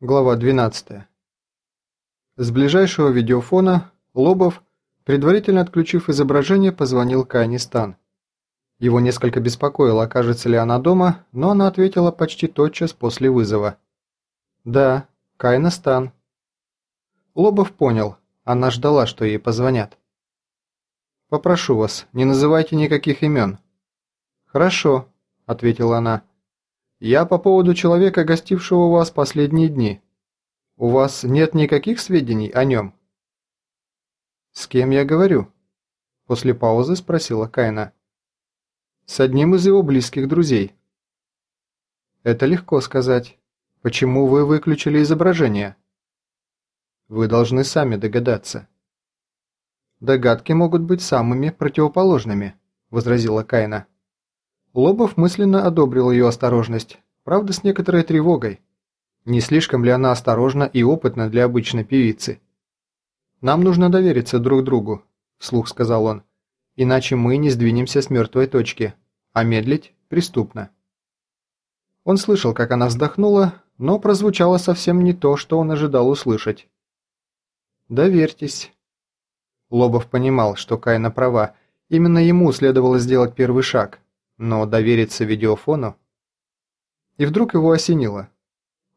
Глава 12. С ближайшего видеофона Лобов, предварительно отключив изображение, позвонил Кайне Стан. Его несколько беспокоило, окажется ли она дома, но она ответила почти тотчас после вызова. «Да, Кайна Стан». Лобов понял, она ждала, что ей позвонят. «Попрошу вас, не называйте никаких имен». «Хорошо», — ответила она. «Я по поводу человека, гостившего у вас последние дни. У вас нет никаких сведений о нем?» «С кем я говорю?» После паузы спросила Кайна. «С одним из его близких друзей». «Это легко сказать. Почему вы выключили изображение?» «Вы должны сами догадаться». «Догадки могут быть самыми противоположными», – возразила Кайна. Лобов мысленно одобрил ее осторожность, правда с некоторой тревогой. Не слишком ли она осторожна и опытна для обычной певицы? «Нам нужно довериться друг другу», – вслух сказал он, – «иначе мы не сдвинемся с мертвой точки, а медлить преступно». Он слышал, как она вздохнула, но прозвучало совсем не то, что он ожидал услышать. «Доверьтесь». Лобов понимал, что Кайна права, именно ему следовало сделать первый шаг – но довериться видеофону? И вдруг его осенило.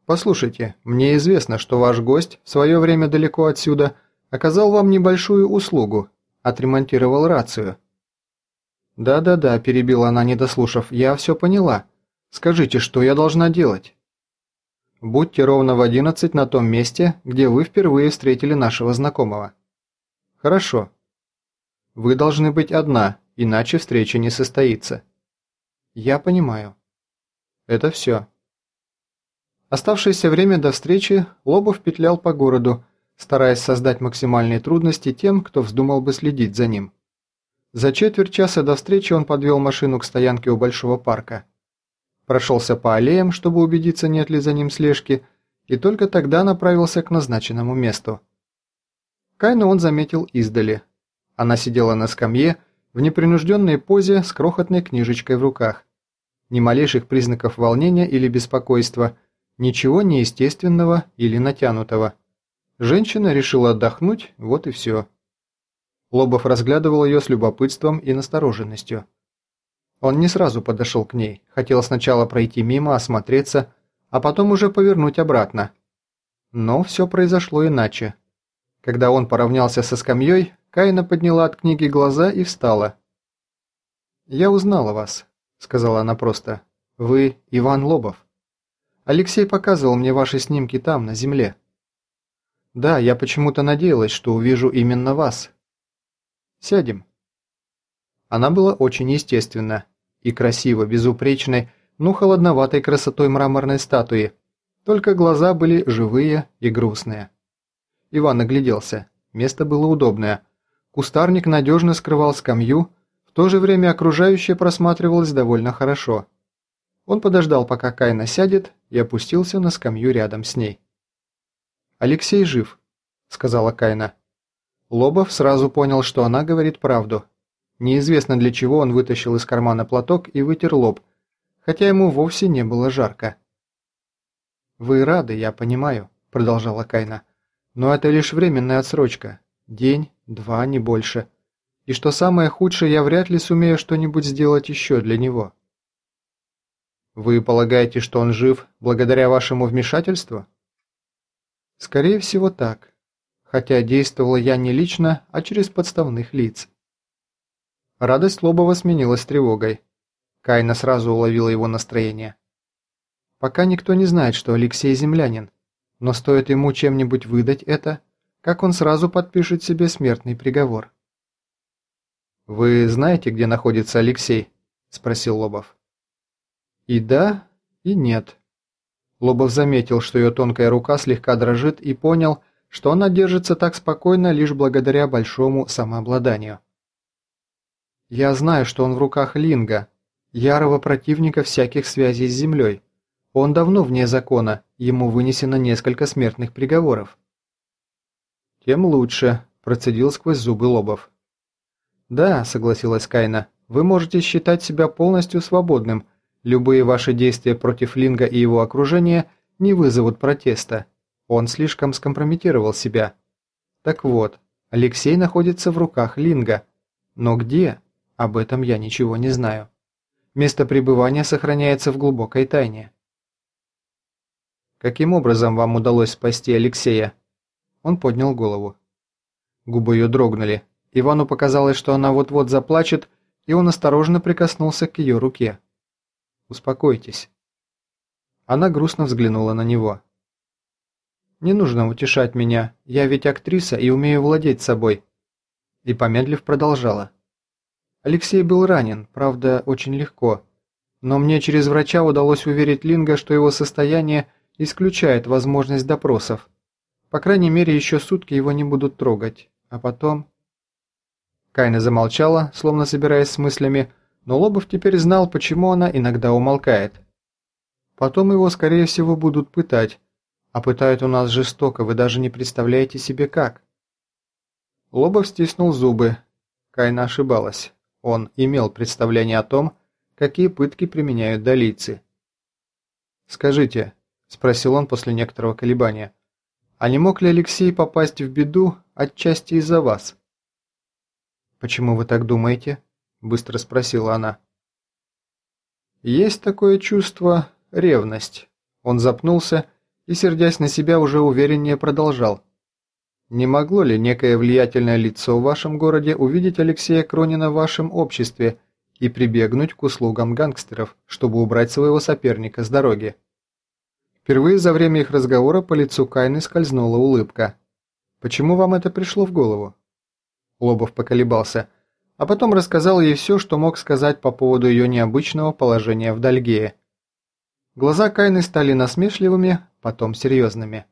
«Послушайте, мне известно, что ваш гость в свое время далеко отсюда оказал вам небольшую услугу, отремонтировал рацию». «Да-да-да», – перебила она, не дослушав, – «я все поняла. Скажите, что я должна делать?» «Будьте ровно в одиннадцать на том месте, где вы впервые встретили нашего знакомого». «Хорошо. Вы должны быть одна, иначе встреча не состоится». «Я понимаю». «Это все». Оставшееся время до встречи Лобов петлял по городу, стараясь создать максимальные трудности тем, кто вздумал бы следить за ним. За четверть часа до встречи он подвел машину к стоянке у Большого парка. Прошелся по аллеям, чтобы убедиться, нет ли за ним слежки, и только тогда направился к назначенному месту. Кайну он заметил издали. Она сидела на скамье, в непринужденной позе с крохотной книжечкой в руках ни малейших признаков волнения или беспокойства, ничего неестественного или натянутого. Женщина решила отдохнуть, вот и все. Лобов разглядывал ее с любопытством и настороженностью. Он не сразу подошел к ней, хотел сначала пройти мимо, осмотреться, а потом уже повернуть обратно. Но все произошло иначе. Когда он поравнялся со скамьей, Каина подняла от книги глаза и встала. «Я узнала вас», – сказала она просто. «Вы Иван Лобов. Алексей показывал мне ваши снимки там, на земле. Да, я почему-то надеялась, что увижу именно вас. Сядем». Она была очень естественна и красиво, безупречной, но холодноватой красотой мраморной статуи, только глаза были живые и грустные. Иван огляделся. Место было удобное. Кустарник надежно скрывал скамью, то же время окружающее просматривалось довольно хорошо. Он подождал, пока Кайна сядет, и опустился на скамью рядом с ней. «Алексей жив», — сказала Кайна. Лобов сразу понял, что она говорит правду. Неизвестно для чего он вытащил из кармана платок и вытер лоб, хотя ему вовсе не было жарко. «Вы рады, я понимаю», — продолжала Кайна. «Но это лишь временная отсрочка. День, два, не больше и что самое худшее, я вряд ли сумею что-нибудь сделать еще для него. Вы полагаете, что он жив благодаря вашему вмешательству? Скорее всего так, хотя действовала я не лично, а через подставных лиц. Радость Лобова сменилась тревогой. Кайна сразу уловила его настроение. Пока никто не знает, что Алексей землянин, но стоит ему чем-нибудь выдать это, как он сразу подпишет себе смертный приговор. «Вы знаете, где находится Алексей?» – спросил Лобов. «И да, и нет». Лобов заметил, что ее тонкая рука слегка дрожит и понял, что она держится так спокойно лишь благодаря большому самообладанию. «Я знаю, что он в руках Линга, ярого противника всяких связей с землей. Он давно вне закона, ему вынесено несколько смертных приговоров». «Тем лучше», – процедил сквозь зубы Лобов. «Да», – согласилась Кайна, – «вы можете считать себя полностью свободным. Любые ваши действия против Линга и его окружения не вызовут протеста. Он слишком скомпрометировал себя. Так вот, Алексей находится в руках Линга. Но где? Об этом я ничего не знаю. Место пребывания сохраняется в глубокой тайне. «Каким образом вам удалось спасти Алексея?» Он поднял голову. Губы ее дрогнули. Ивану показалось, что она вот-вот заплачет, и он осторожно прикоснулся к ее руке. «Успокойтесь». Она грустно взглянула на него. «Не нужно утешать меня, я ведь актриса и умею владеть собой». И помедлив продолжала. Алексей был ранен, правда, очень легко. Но мне через врача удалось уверить Линга, что его состояние исключает возможность допросов. По крайней мере, еще сутки его не будут трогать. А потом... Кайна замолчала, словно собираясь с мыслями, но Лобов теперь знал, почему она иногда умолкает. Потом его, скорее всего, будут пытать. А пытают у нас жестоко, вы даже не представляете себе как. Лобов стиснул зубы. Кайна ошибалась. Он имел представление о том, какие пытки применяют долийцы. «Скажите», – спросил он после некоторого колебания, – «а не мог ли Алексей попасть в беду отчасти из-за вас?» «Почему вы так думаете?» – быстро спросила она. «Есть такое чувство – ревность». Он запнулся и, сердясь на себя, уже увереннее продолжал. Не могло ли некое влиятельное лицо в вашем городе увидеть Алексея Кронина в вашем обществе и прибегнуть к услугам гангстеров, чтобы убрать своего соперника с дороги? Впервые за время их разговора по лицу Кайны скользнула улыбка. «Почему вам это пришло в голову?» Лобов поколебался, а потом рассказал ей все, что мог сказать по поводу ее необычного положения в Дальгее. Глаза Кайны стали насмешливыми, потом серьезными.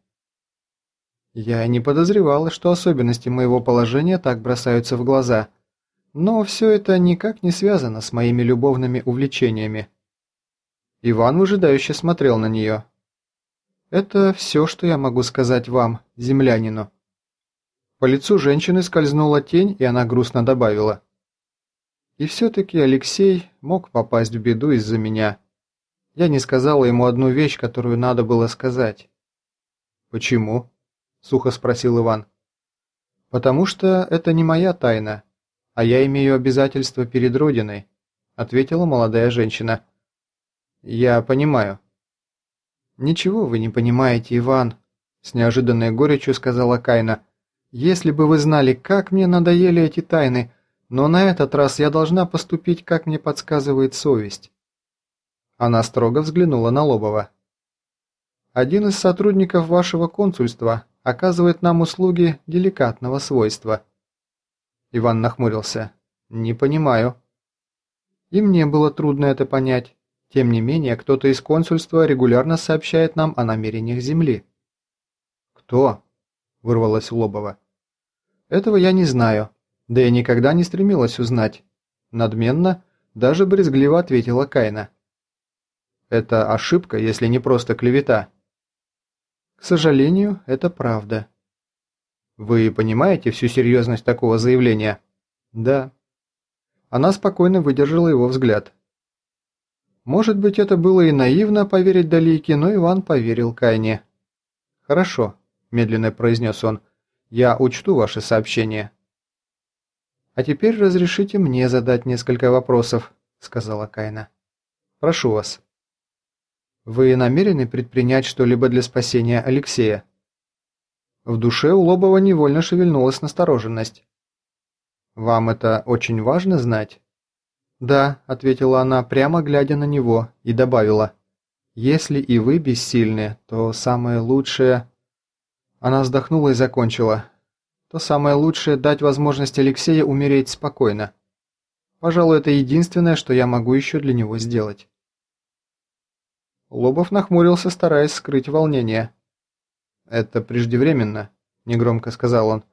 Я не подозревала, что особенности моего положения так бросаются в глаза. Но все это никак не связано с моими любовными увлечениями. Иван выжидающе смотрел на нее. «Это все, что я могу сказать вам, землянину». По лицу женщины скользнула тень, и она грустно добавила. «И все-таки Алексей мог попасть в беду из-за меня. Я не сказала ему одну вещь, которую надо было сказать». «Почему?» сухо спросил Иван. «Потому что это не моя тайна, а я имею обязательства перед Родиной», ответила молодая женщина. «Я понимаю». «Ничего вы не понимаете, Иван», с неожиданной горечью сказала Кайна. «Если бы вы знали, как мне надоели эти тайны, но на этот раз я должна поступить, как мне подсказывает совесть». Она строго взглянула на Лобова. «Один из сотрудников вашего консульства оказывает нам услуги деликатного свойства». Иван нахмурился. «Не понимаю». И мне было трудно это понять. Тем не менее, кто-то из консульства регулярно сообщает нам о намерениях Земли. «Кто?» – вырвалось у Лобова. «Этого я не знаю, да и никогда не стремилась узнать». Надменно, даже брезгливо ответила Кайна. «Это ошибка, если не просто клевета», к сожалению, это правда. Вы понимаете всю серьезность такого заявления? Да. Она спокойно выдержала его взгляд. Может быть, это было и наивно поверить Далийке, но Иван поверил Кайне. «Хорошо», – медленно произнес он, – «я учту ваше сообщение». «А теперь разрешите мне задать несколько вопросов», – сказала Кайна. «Прошу вас». Вы намерены предпринять что-либо для спасения Алексея?» В душе у Лобова невольно шевельнулась настороженность. «Вам это очень важно знать?» «Да», — ответила она, прямо глядя на него, и добавила. «Если и вы бессильны, то самое лучшее...» Она вздохнула и закончила. «То самое лучшее — дать возможность Алексею умереть спокойно. Пожалуй, это единственное, что я могу еще для него сделать». Лобов нахмурился, стараясь скрыть волнение. «Это преждевременно», – негромко сказал он.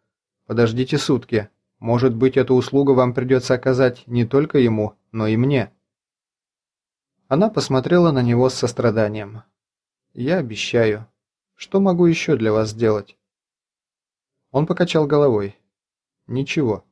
«Подождите сутки. Может быть, эту услугу вам придется оказать не только ему, но и мне». Она посмотрела на него с состраданием. «Я обещаю. Что могу еще для вас сделать?» Он покачал головой. «Ничего».